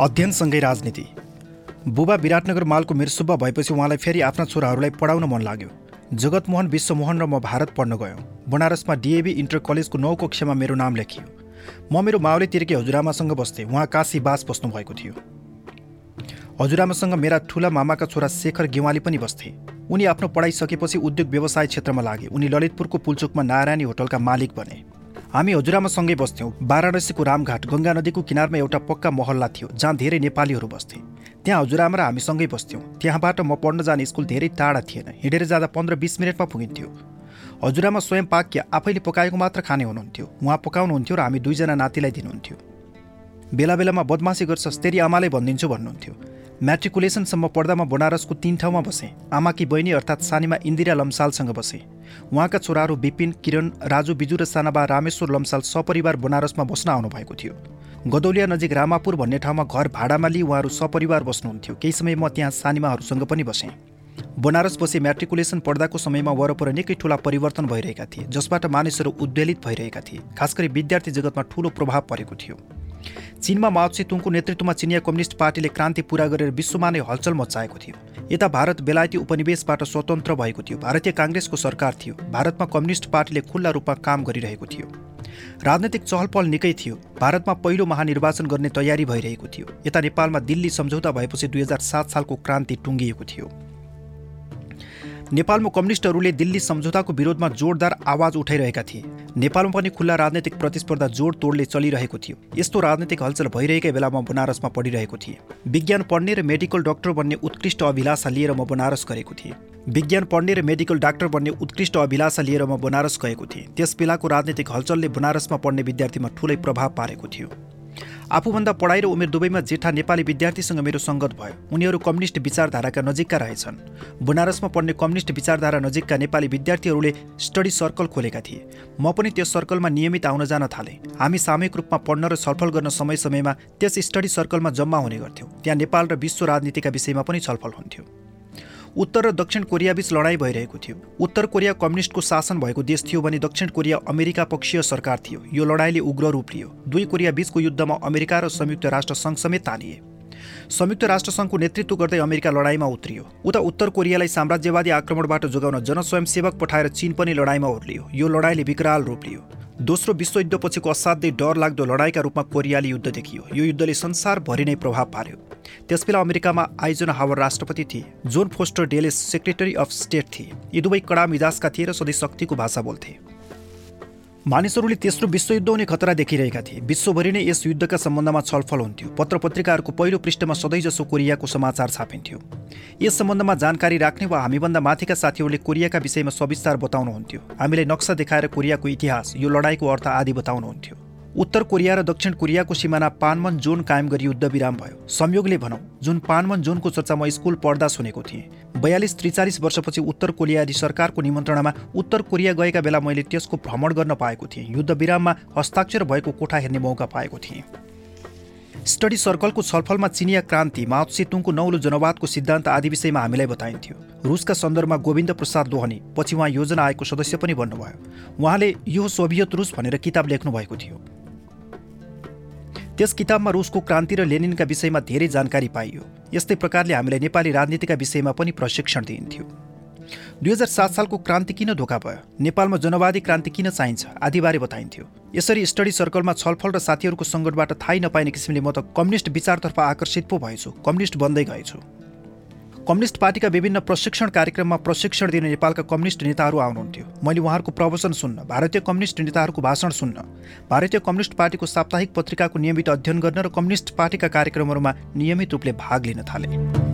अध्ययनसँगै राजनीति। बुबा विराटनगर मालको मृत्युब्बा भएपछि उहाँलाई फेरि आफ्ना छोराहरूलाई पढाउन मन लाग्यो। जगतमोहन विश्वमोहन र म भारत पढ्न गयौँ। बनारसमा डिएबी इन्टर कलेजको नौ कक्षामा मेरो नाम लेखियो। म मेरो माओले तिर्के हजुरआमासँग बस्थेँ। उहाँ काशी बास बस्नुभएको थियो। हजुरआमासँग मेरा ठुला मामाका छोरा शेखर गेवाली पनि बस्थे। उनी आफ्नो पढाइ सकेपछि उद्योग व्यवसाय क्षेत्रमा लागे। उनी ललितपुरको पुलचोकमा नारायणी होटलका मालिक बने। हामी हजुरआमासँगै बस्थ्यौँ। वाराणसीको रामघाट गङ्गा नदीको किनारमा एउटा पक्का महल्ला थियो जहाँ धेरै नेपालीहरू बस्थे। त्यहाँ हजुरआमा र हामीसँगै बस्थ्यौँ। त्यहाँबाट म पढ्न जाने स्कुल धेरै टाढा थिएन। हिँडेर जाँदा पन्ध्र बिस मिनटमा पुगिन्थ्यो। हजुरआमा स्वयं पाक्य आफैले पकाएको मात्र खाने हुनुहुन्थ्यो। उहाँ पकाउनुहुन्थ्यो र हामी दुईजना नातिलाई दिनुहुन्थ्यो। बेला बेलामा बदमासी गर्छस् तेरि आमालाई भनिदिन्छु भन्नुहुन्थ्यो। म्याट्रिकुलेसनसम्म पढ्दा म बनारसको तिन ठाउँमा बसेँ। आमाकी बहिनी अर्थात् सानीमा इन्दिरा लम्सालसँग बसेँ। उहाँका छोराहरू विपिन किरण राजु बिजु र सानाबा रामेश्वर लम्साल सपरिवार बनारसमा बस्न आउनुभएको थियो। गदौलिया नजिक रामापुर भन्ने ठाउँमा घर भाडामा लिई उहाँहरू सपरिवार बस्नुहुन्थ्यो। केही समय म त्यहाँ सानीमाहरूसँग पनि बसेँ। बनारस बसे म्याट्रिकुलेसन पढ्दाको समयमा वरपर निकै ठुला परिवर्तन भइरहेका थिए जसबाट मानिसहरू उद्वेलित भइरहेका थिए। खास गरी विद्यार्थी जगतमा ठुलो प्रभाव परेको थियो। चीनमा माओत्से तुङको नेतृत्वमा चिनिया कम्युनिस्ट पार्टीले क्रान्ति पूरा गरेर विश्वमा नै हलचल मचाएको थियो। यता भारत बेलायती उपनिवेशबाट स्वतन्त्र भएको थियो। भारतीय काङ्ग्रेसको सरकार थियो। भारतमा कम्युनिस्ट पार्टीले खुल्ला रूपमा काम गरिरहेको थियो। राजनैतिक चहलपहल निकै थियो। भारतमा पहिलो महानिर्वाचन गर्ने तयारी भइरहेको थियो। यता नेपालमा दिल्ली सम्झौता भएपछि दुई हजार सात सालको क्रान्ति टुङ्गिएको थियो। नेपालमा कम्युनिस्टहरूले दिल्ली सम्झौताको विरोधमा जोरदार आवाज उठाइरहेका थिए। नेपालमा पनि खुल्ला राजनैतिक प्रतिस्पर्धा जोड तोडले चलिरहेको थियो। यस्तो राजनैतिक हलचल भइरहेकै म बनारसमा पढिरहेको थिएँ। विज्ञान पढ्ने र मेडिकल डक्टर बन्ने उत्कृष्ट अभिलाषा लिएर म बनारस गएको थिएँ। विज्ञान पढ्ने र मेडिकल डाक्टर बन्ने उत्कृष्ट अभिलाषा लिएर म बनारस गएको थिएँ। त्यस बेलाको राजनैतिक हलचलले बनारसमा पढ्ने विद्यार्थीमा ठुलै प्रभाव पारेको थियो। आफूभन्दा पढाइ र उमेर दुवैमा जेठा नेपाली विद्यार्थीसँग मेरो सङ्गत भयो। उनीहरू कम्युनिस्ट विचारधाराका नजिकका रहेछन्। बनारसमा पढ्ने कम्युनिस्ट विचारधारा नजिकका नेपाली विद्यार्थीहरूले स्टडी सर्कल खोलेका थिए। म पनि त्यस सर्कलमा नियमित आउन जान थालेँ। हामी सामूहिक रूपमा पढ्न र छलफल गर्न समय समयमा त्यस स्टडी सर्कलमा जम्मा हुने गर्थ्यौँ। त्यहाँ नेपाल र विश्व राजनीतिका विषयमा पनि छलफल हुन्थ्यो। उत्तर र दक्षिण कोरियाबीच लडाईँ भइरहेको थियो। उत्तर कोरिया कम्युनिस्टको शासन भएको देश थियो भने दक्षिण कोरिया अमेरिका पक्षीय सरकार थियो। यो लडाईँले उग्र रूप लियो। दुई कोरिया बीचको युद्धमा अमेरिका र संयुक्त राष्ट्र सङ्घ समेत तानिए। संयुक्त राष्ट्रसङ्घको नेतृत्व गर्दै अमेरिका लडाईँमा उत्रियो। उता उत्तर कोरियालाई साम्राज्यवादी आक्रमणबाट जोगाउन जनस्वयंसेवक पठाएर चीन पनि लडाईँमा ओर्लियो। यो लडाईँले विकराल रूप लियो। दोस्रो विश्वयुद्धपछिको असाध्यै डर लाग्दो लडाइँका रूपमा कोरियाली युद्ध देखियो। यो युद्धले संसारभरि नै प्रभाव पार्यो। त्यसबेला अमेरिकामा आइजन हावर राष्ट्रपति थिए। John Foster Dulles secretary of state थिए। यी दुवै कडा मिजाजका थिए र सधैँ शक्तिको भाषा बोल्थे। मानिसहरूले तेस्रो विश्वयुद्ध हुने खतरा देखिरहेका थिए। विश्वभरि नै यस युद्धका सम्बन्धमा छलफल हुन्थ्यो। पत्र पत्रिकाहरूको पहिलो पृष्ठमा सधैँजसो कोरियाको समाचार छापिन्थ्यो। यस सम्बन्धमा जानकारी राख्ने वा हामीभन्दा माथिका साथीहरूले कोरियाका विषयमा सविस्तार बताउनुहुन्थ्यो। हामीलाई नक्सा देखाएर कोरियाको इतिहास यो लडाइँको अर्थ आदि बताउनुहुन्थ्यो। उत्तर कोरिया र दक्षिण कोरियाको सिमाना पानमन जोन कायम गरी युद्धविराम भयो। संयोगले भनौँ जुन पानमन जोनको चर्चा म स्कुल पढ्दा सुनेको थिएँ। बयालिस त्रिचालिस वर्षपछि उत्तर कोरियाली सरकारको निमन्त्रणामा उत्तर कोरिया गएका बेला मैले त्यसको भ्रमण गर्न पाएको थिएँ। युद्धविराममा हस्ताक्षर भएको कोठा हेर्ने मौका पाएको थिएँ। स्टडी सर्कलको छलफलमा चिनिया क्रान्ति माओ सेतुङको नौलो जनवादको सिद्धान्त आदि विषयमा हामीलाई बताइन्थ्यो। रुसका सन्दर्भमा गोविन्द प्रसाद लोहनी पछि उहाँ योजना आएको सदस्य पनि बन्नुभयो। उहाँले यो सोभियत रुस भनेर किताब लेख्नु भएको थियो। त्यस किताबमा रुसको क्रान्ति र लेनिनका विषयमा धेरै जानकारी पाइयो। यस्तै प्रकारले हामीलाई नेपाली राजनीतिका विषयमा पनि प्रशिक्षण दिइन्थ्यो। दुई हजार सात सालको क्रान्ति किन धोका भयो? नेपालमा जनवादी क्रान्ति किन चाहिन्छ? आदिबारे बताइन्थ्यो। यसरी स्टडी सर्कलमा छलफल र साथीहरूको सङ्कटबाट थाहै नपाइने किसिमले म त कम्युनिस्ट विचारतर्फ आकर्षित पो भएछु। कम्युनिस्ट बन्दै गएछु। कम्युनिस्ट पार्टीका विभिन्न प्रशिक्षण कार्यक्रममा प्रशिक्षण दिने नेपालका कम्युनिस्ट नेताहरू आउनुहुन्थ्यो। मैले उहाँहरूको प्रवचन सुन्न भारतीय कम्युनिस्ट नेताहरूको भाषण सुन्न भारतीय कम्युनिस्ट पार्टीको साप्ताहिक पत्रिकाको नियमित अध्ययन गर्न र कम्युनिस्ट पार्टीका कार्यक्रमहरूमा नियमित रूपले भाग लिन थालेँ।